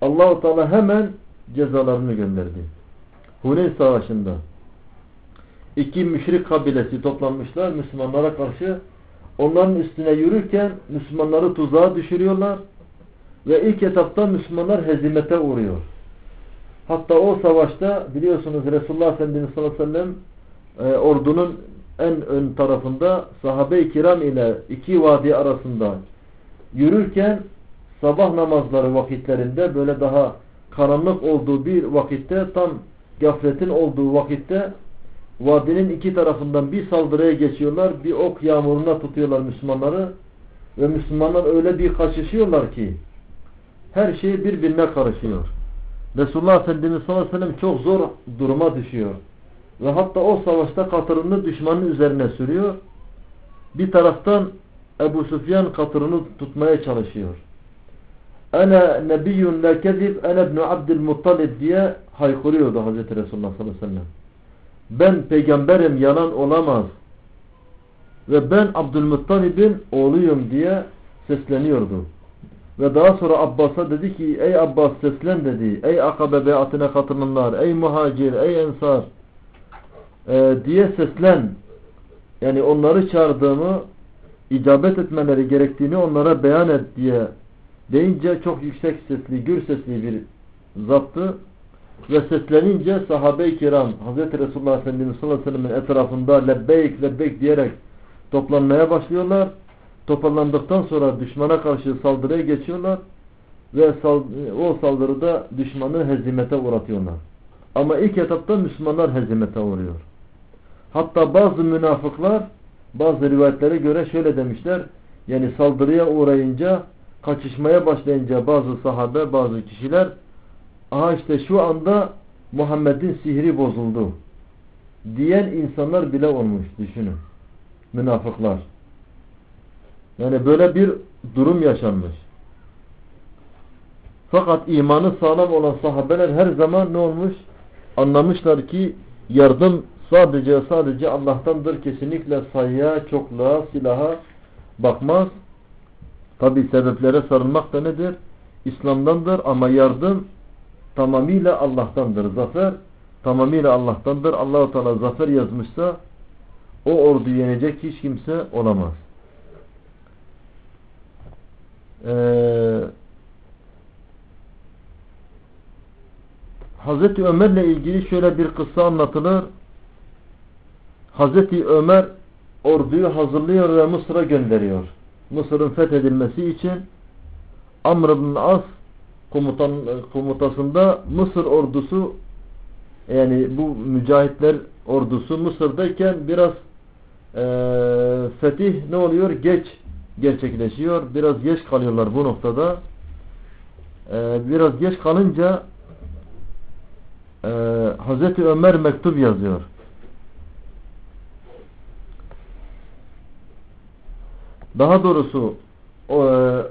Allahu Teala hemen cezalarını gönderdi. Huneyn Savaşı'nda iki müşrik kabilesi toplanmışlar Müslümanlara karşı. Onların üstüne yürürken Müslümanları tuzağa düşürüyorlar ve ilk etapta Müslümanlar hezimete uğruyor. Hatta o savaşta biliyorsunuz Resulullah Efendimiz sallallahu aleyhi ve sellem e, ordunun en ön tarafında sahabe-i kiram ile iki vadi arasında yürürken sabah namazları vakitlerinde böyle daha karanlık olduğu bir vakitte tam gafletin olduğu vakitte vadinin iki tarafından bir saldırıya geçiyorlar. Bir ok yağmuruna tutuyorlar Müslümanları ve Müslümanlar öyle bir kaçışıyorlar ki her şey birbirine karışıyor. Resulullah Efendimiz sallallahu aleyhi ve sellem çok zor duruma düşüyor. Ve hatta o savaşta katırını düşmanın üzerine sürüyor. Bir taraftan Ebu Süfyan katırını tutmaya çalışıyor. Ana nebiyyun la kezib ene ibn Abdülmuttalib diye haykırıyordu Hazreti Resulullah sallallahu aleyhi ve sellem. Ben peygamberim yalan olamaz. Ve ben Abdülmuttalib'in oğluyum diye sesleniyordu. Ve daha sonra Abbas'a dedi ki ey Abbas seslen dedi. Ey akabe beyatine katılımlar, ey muhacir, ey ensar e, diye seslen. Yani onları çağırdığımı icabet etmeleri gerektiğini onlara beyan et diye deyince çok yüksek sesli, gür sesli bir zattı. Ve seslenince sahabe-i kiram Hz. Resulullah Efendimiz sallallahu aleyhi ve sellem'in etrafında lebbeyk lebbeyk diyerek toplanmaya başlıyorlar. Toparlandıktan sonra düşmana karşı saldırıya geçiyorlar ve o saldırıda düşmanı hezimete uğratıyorlar. Ama ilk etapta Müslümanlar hezimete uğruyor. Hatta bazı münafıklar bazı rivayetlere göre şöyle demişler. Yani saldırıya uğrayınca kaçışmaya başlayınca bazı sahabe bazı kişiler aha işte şu anda Muhammed'in sihri bozuldu diyen insanlar bile olmuş düşünün. Münafıklar. Yani böyle bir durum yaşanmış. Fakat imanı sağlam olan sahabeler her zaman ne olmuş? Anlamışlar ki yardım sadece sadece Allah'tandır. Kesinlikle sayıya, çokluğa, silaha bakmaz. Tabi sebeplere sarılmak da nedir? İslam'dandır ama yardım tamamıyla Allah'tandır. Zafer tamamıyla Allah'tandır. Allahu Teala zafer yazmışsa o ordu yenecek hiç kimse olamaz. Ee, Hazreti Ömer'le ilgili şöyle bir kıssa anlatılır. Hazreti Ömer orduyu hazırlıyor ve Mısır'a gönderiyor. Mısır'ın fethedilmesi için Amr ibn As komutan, komutasında Mısır ordusu yani bu mücahitler ordusu Mısır'dayken biraz e, fetih ne oluyor? Geç gerçekleşiyor. Biraz geç kalıyorlar bu noktada. E, biraz geç kalınca e, Hazreti Ömer mektup yazıyor. Daha doğrusu o, e,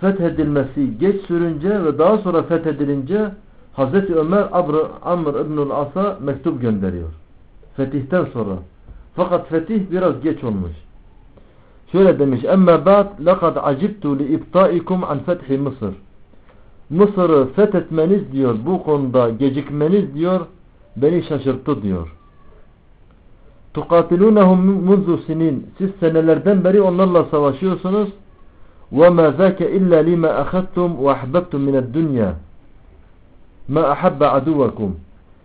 fethedilmesi geç sürünce ve daha sonra fethedilince Hazreti Ömer Amr, Amr İbnül As'a mektup gönderiyor. Fetihten sonra. Fakat fetih biraz geç olmuş. Şöyle demiş. Emme ba'd lekad acibtu li ibtaikum an fethi Mısır. Mısır'ı fethetmeniz diyor bu konuda gecikmeniz diyor beni şaşırttı diyor. Tukatilunahum munzu sinin. Siz senelerden beri onlarla savaşıyorsunuz. Zâke illa lima ahadtum ve ahbabtum mined dünya. Ma ahabbe aduvakum.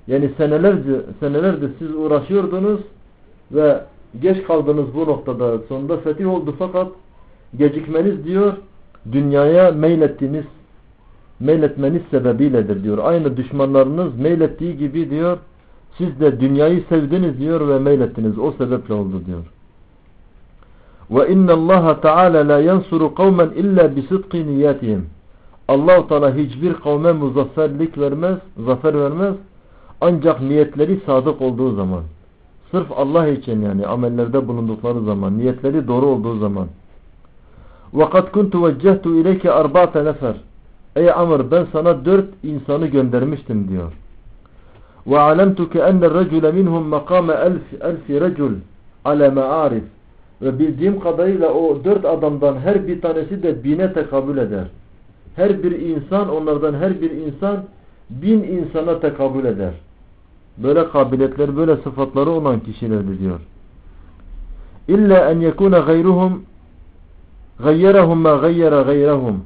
Yani senelerce senelerdir siz uğraşıyordunuz ve geç kaldınız bu noktada. Sonunda fetih oldu fakat gecikmeniz diyor dünyaya meylettiniz meyletmeniz sebebiyledir diyor. Aynı düşmanlarınız meylettiği gibi diyor siz de dünyayı sevdiniz diyor ve meylettiniz. O sebeple oldu diyor. Ve inna Allah Teala la yansuru kavmen illa bi sidqi niyatihim. Allah Teala hiçbir kavme muzafferlik vermez, zafer vermez. Ancak niyetleri sadık olduğu zaman. Sırf Allah için yani amellerde bulundukları zaman. Niyetleri doğru olduğu zaman. وَقَدْ كُنْتُ وَجَّهْتُ اِلَيْكَ اَرْبَعْتَ nefer. Ey Amr ben sana dört insanı göndermiştim diyor. وَعَلَمْتُكَ اَنَّ الرَّجُلَ مِنْهُمْ مَقَامَ أَلْفِ أَلْفِ رَجُلٍ عَلَى مَعَارِفٍ ve bildiğim kadarıyla o dört adamdan her bir tanesi de bine tekabül eder. Her bir insan onlardan her bir insan bin insana tekabül eder. Böyle kabiliyetler, böyle sıfatları olan kişilerdir diyor. İlla en yekuna gayruhum gayyerahum ma gayyera gayrahum.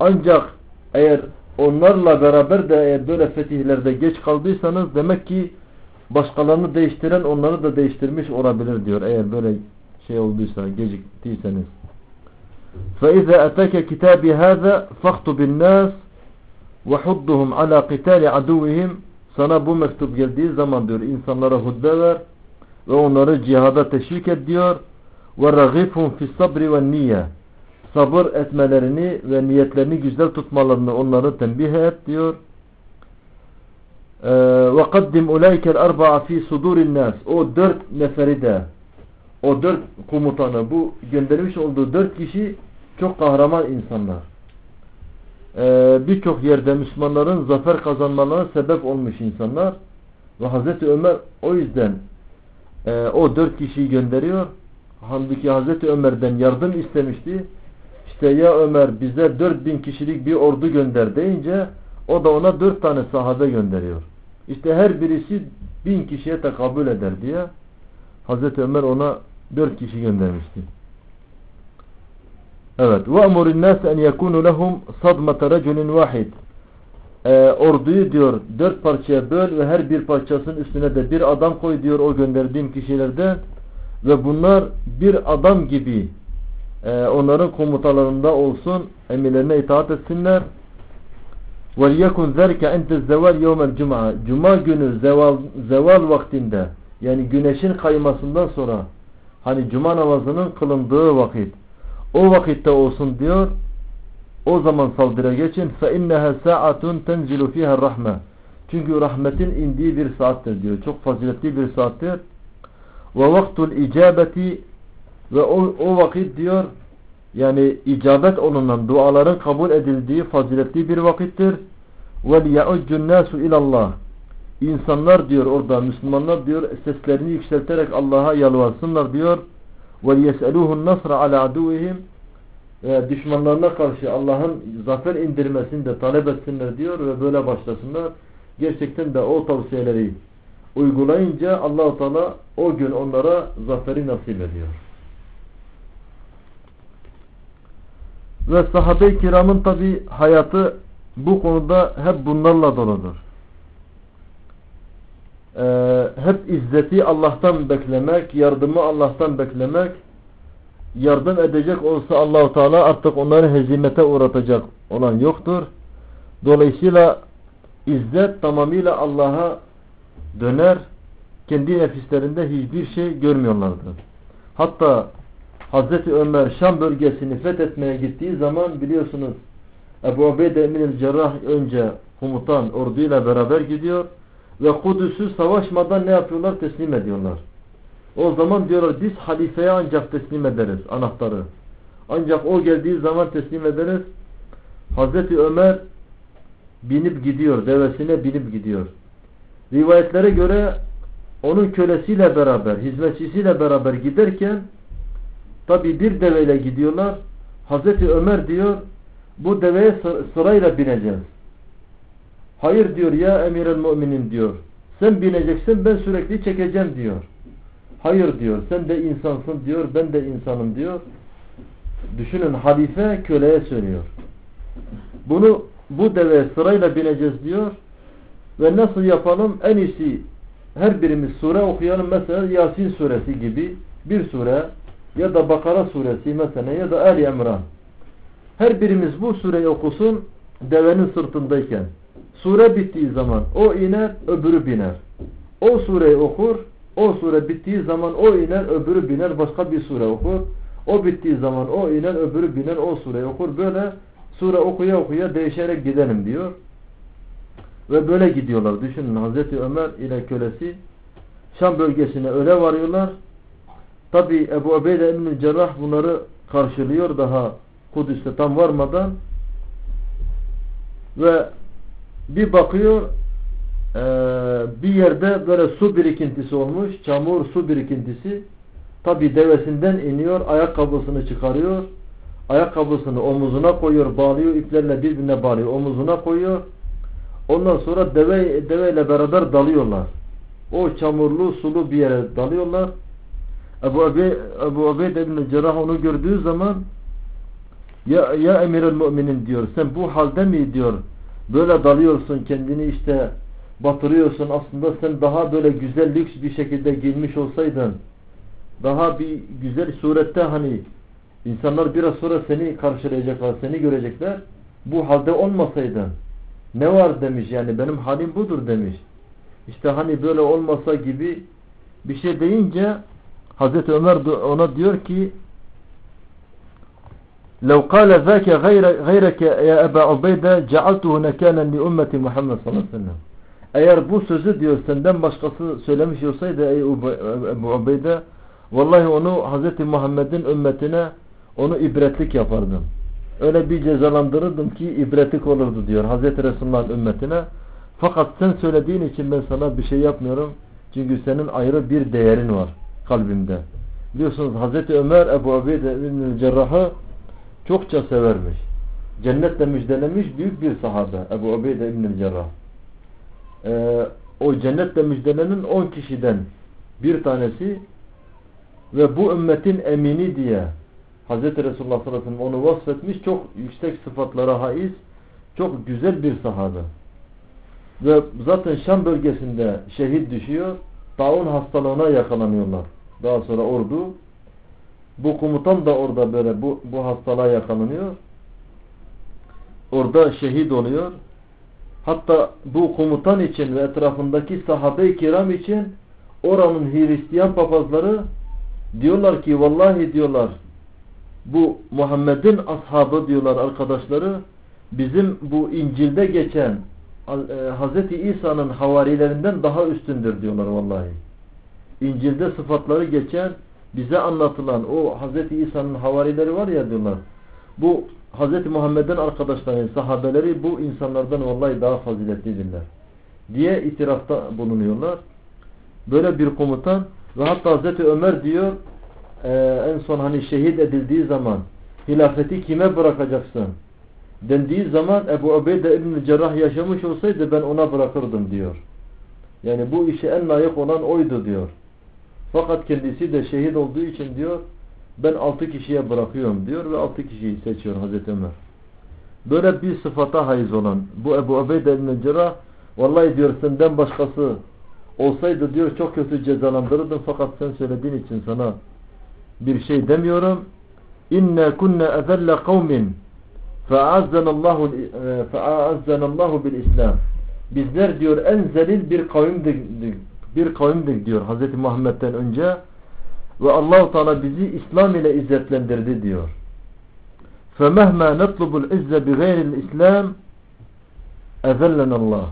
Ancak eğer onlarla beraber de eğer böyle fetihlerde geç kaldıysanız demek ki başkalarını değiştiren onları da değiştirmiş olabilir diyor. Eğer böyle şey olduysa, geciktiyseniz. فَإِذَا أَتَكَ كِتَابِ هَذَا فَخْتُ بِالنَّاسِ وَحُدُّهُمْ عَلَى قِتَالِ عَدُوِّهِمْ Sana bu mektup geldiği zaman diyor insanlara hudbe ver ve onları cihada teşvik et diyor. وَرَغِفْهُمْ فِي الصَّبْرِ وَالنِّيَّةِ Sabır etmelerini ve niyetlerini güzel tutmalarını onları tembih et diyor. وَقَدِّمْ اُلَيْكَ الْاَرْبَعَ ف۪ي صُدُورِ النَّاسِ O dört neferi de o dört komutanı bu göndermiş olduğu dört kişi çok kahraman insanlar. Ee, Birçok yerde Müslümanların zafer kazanmalarına sebep olmuş insanlar. Ve Hazreti Ömer o yüzden e, o dört kişiyi gönderiyor. Halbuki Hazreti Ömer'den yardım istemişti. İşte ya Ömer bize dört bin kişilik bir ordu gönder deyince o da ona dört tane sahabe gönderiyor. İşte her birisi bin kişiye tekabül eder diye Hazreti Ömer ona dört kişi göndermişti. Evet. وَأْمُرِ النَّاسَ اَنْ يَكُونُ لَهُمْ صَدْمَةَ رَجُلٍ وَاحِدٍ ee, Orduyu diyor dört parçaya böl ve her bir parçasının üstüne de bir adam koy diyor o gönderdiğim kişilerde ve bunlar bir adam gibi e, onların komutalarında olsun emirlerine itaat etsinler وَلْيَكُنْ ذَلْكَ اَنْتَ الزَّوَالِ يَوْمَ الْجُمَعَ Cuma günü zeval, zeval vaktinde yani güneşin kaymasından sonra hani cuma namazının kılındığı vakit o vakitte olsun diyor o zaman saldırıya geçin فَاِنَّهَا سَاعَةٌ تَنْزِلُ فِيهَا الرَّحْمَةِ Çünkü rahmetin indiği bir saattir diyor. Çok faziletli bir saattir. وَوَقْتُ الْاِجَابَةِ Ve o, o vakit diyor yani icabet olunan duaların kabul edildiği faziletli bir vakittir. وَلْيَعُجُّ النَّاسُ اِلَى اللّٰهِ İnsanlar diyor orada Müslümanlar diyor seslerini yükselterek Allah'a yalvarsınlar diyor. وَلْيَسْأَلُوهُ النَّصْرَ عَلَى عَدُوِهِمْ ve düşmanlarına karşı Allah'ın zafer indirmesini de talep etsinler diyor ve böyle başlasınlar. Gerçekten de o tavsiyeleri uygulayınca Allahu Teala o gün onlara zaferi nasip ediyor. Ve sahabe-i kiramın tabi hayatı bu konuda hep bunlarla doludur. Ee, hep izzeti Allah'tan beklemek, yardımı Allah'tan beklemek, yardım edecek olsa Allahu Teala artık onları hezimete uğratacak olan yoktur. Dolayısıyla izzet tamamıyla Allah'a döner. Kendi nefislerinde hiçbir şey görmüyorlardı. Hatta Hazreti Ömer Şam bölgesini fethetmeye gittiği zaman biliyorsunuz Ebu Ubeyde Emin Cerrah önce komutan orduyla beraber gidiyor ve Kudüs'ü savaşmadan ne yapıyorlar? Teslim ediyorlar. O zaman diyorlar biz halifeye ancak teslim ederiz anahtarı. Ancak o geldiği zaman teslim ederiz. Hazreti Ömer binip gidiyor. Devesine binip gidiyor. Rivayetlere göre onun kölesiyle beraber, hizmetçisiyle beraber giderken tabi bir deveyle gidiyorlar. Hazreti Ömer diyor bu deveye sırayla bineceğiz. Hayır diyor ya emir el müminin diyor. Sen bineceksin ben sürekli çekeceğim diyor. Hayır diyor sen de insansın diyor ben de insanım diyor. Düşünün halife köleye söylüyor. Bunu bu deve sırayla bineceğiz diyor. Ve nasıl yapalım? En iyisi her birimiz sure okuyalım. Mesela Yasin suresi gibi bir sure ya da Bakara suresi mesela ya da Ali İmran. Her birimiz bu sureyi okusun devenin sırtındayken. Sure bittiği zaman o iner öbürü biner. O sureyi okur o sure bittiği zaman o iner öbürü biner başka bir sure okur. O bittiği zaman o iner öbürü biner o sureyi okur. Böyle sure okuya okuya değişerek gidelim diyor. Ve böyle gidiyorlar. Düşünün Hazreti Ömer ile kölesi Şam bölgesine öyle varıyorlar. Tabi Ebu Ubeyde İbn-i Cerrah bunları karşılıyor daha Kudüs'te tam varmadan ve bir bakıyor e, bir yerde böyle su birikintisi olmuş çamur su birikintisi. Tabi devesinden iniyor ayakkabısını çıkarıyor ayakkabısını omuzuna koyuyor bağlıyor iplerle birbirine bağlıyor omuzuna koyuyor. Ondan sonra deve, deveyle beraber dalıyorlar. O çamurlu sulu bir yere dalıyorlar. Ebu, Abi, Ebu Abeyd ibn Cerrah onu gördüğü zaman ya, ya emirel müminin diyor. Sen bu halde mi? diyor böyle dalıyorsun kendini işte batırıyorsun. Aslında sen daha böyle güzel lüks bir şekilde giyinmiş olsaydın daha bir güzel surette hani insanlar biraz sonra seni karşılayacaklar seni görecekler. Bu halde olmasaydın ne var? demiş. Yani benim halim budur. demiş. İşte hani böyle olmasa gibi bir şey deyince Hazreti Ömer ona diyor ki لو قال ذاك غير غيرك يا أبا عبيدة جعلته نكالا لأمة محمد صلى الله عليه وسلم eğer bu sözü diyor senden başkası söylemiş olsaydı ey Ebu Ubeyde vallahi onu Hazreti Muhammed'in ümmetine onu ibretlik yapardım. Öyle bir cezalandırırdım ki ibretlik olurdu diyor Hazreti Resulullah'ın ümmetine. Fakat sen söylediğin için ben sana bir şey yapmıyorum. Çünkü senin ayrı bir değerin var kalbimde. Biliyorsunuz Hazreti Ömer Ebu Ubeyde bin Cerrah'ı çokça severmiş. Cennetle müjdelemiş büyük bir sahabe Ebu Ubeyde bin Cerrah. Ee, o cennetle müjdelenin 10 kişiden bir tanesi ve bu ümmetin emini diye Hz. Resulullah sallallahu aleyhi ve sellem onu vasfetmiş çok yüksek sıfatlara haiz çok güzel bir sahabe ve zaten Şam bölgesinde şehit düşüyor taun hastalığına yakalanıyorlar daha sonra ordu bu komutan da orada böyle bu, bu hastalığa yakalanıyor orada şehit oluyor hatta bu komutan için ve etrafındaki sahabe-i kiram için oranın Hristiyan papazları diyorlar ki vallahi diyorlar bu Muhammed'in ashabı diyorlar arkadaşları bizim bu İncil'de geçen e, Hz. İsa'nın havarilerinden daha üstündür diyorlar vallahi. İncil'de sıfatları geçen bize anlatılan o Hz. İsa'nın havarileri var ya diyorlar. Bu Hz. Muhammed'in arkadaşları, sahabeleri bu insanlardan vallahi daha faziletlidirler. Diye itirafta bulunuyorlar. Böyle bir komutan ve hatta Hz. Ömer diyor e, en son hani şehit edildiği zaman hilafeti kime bırakacaksın? dendiği zaman Ebu Ubeyde İbn Cerrah yaşamış olsaydı ben ona bırakırdım diyor. Yani bu işe en layık olan oydu diyor. Fakat kendisi de şehit olduğu için diyor ben altı kişiye bırakıyorum diyor ve altı kişiyi seçiyor Hazreti Ömer. Böyle bir sıfata haiz olan bu Ebu Ubeyde İbn Cerrah vallahi diyor senden başkası olsaydı diyor çok kötü cezalandırırdım fakat sen söylediğin için sana bir şey demiyorum. İnne kunne ezelle kavmin fe'azzanallahu fe'azzanallahu bil İslam. Bizler diyor en zelil bir kavimdik bir kavimdik diyor Hz. Muhammed'den önce ve Allahu Teala bizi İslam ile izzetlendirdi diyor. فَمَهْمَا نَطْلُبُ الْعِزَّ بِغَيْرِ الْإِسْلَامِ اَذَلَّنَ Allah.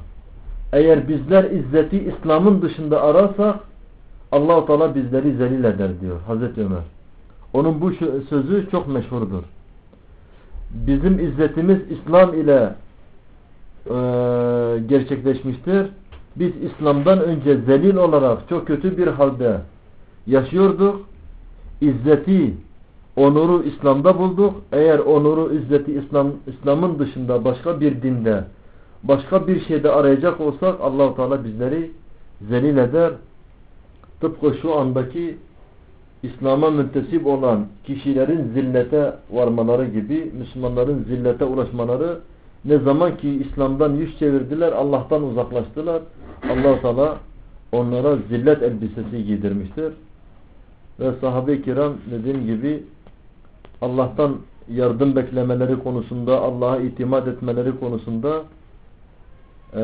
Eğer bizler izzeti İslam'ın dışında ararsak Allah-u Teala bizleri zelil eder diyor Hazreti Ömer. Onun bu sözü çok meşhurdur. Bizim izzetimiz İslam ile e, gerçekleşmiştir. Biz İslam'dan önce zelil olarak çok kötü bir halde yaşıyorduk. İzzeti, onuru İslam'da bulduk. Eğer onuru, izzeti İslam İslam'ın dışında başka bir dinde, başka bir şeyde arayacak olsak Allahu Teala bizleri zelil eder. Tıpkı şu andaki İslam'a müntesip olan kişilerin zillete varmaları gibi Müslümanların zillete ulaşmaları ne zaman ki İslam'dan yüz çevirdiler Allah'tan uzaklaştılar. Allah Teala onlara zillet elbisesi giydirmiştir. Ve sahabe-i kiram dediğim gibi Allah'tan yardım beklemeleri konusunda Allah'a itimat etmeleri konusunda e,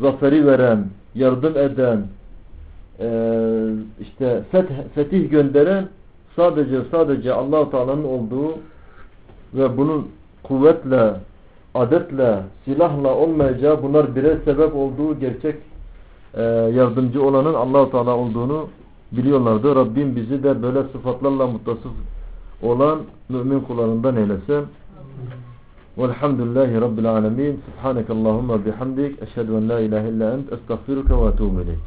zaferi veren yardım eden e, işte feth, fetih gönderen sadece sadece allah Teala'nın olduğu ve bunun kuvvetle adetle, silahla olmayacağı bunlar birer sebep olduğu gerçek e, yardımcı olanın Allahu Teala olduğunu biliyorlardı. Rabbim bizi de böyle sıfatlarla muttasıf olan mümin kullarından eylesin. Velhamdülillahi Rabbil alemin. Subhaneke Allahumma bihamdik. Eşhedü en la ilahe illa ent. Estağfiruke ve etûbü ileyk.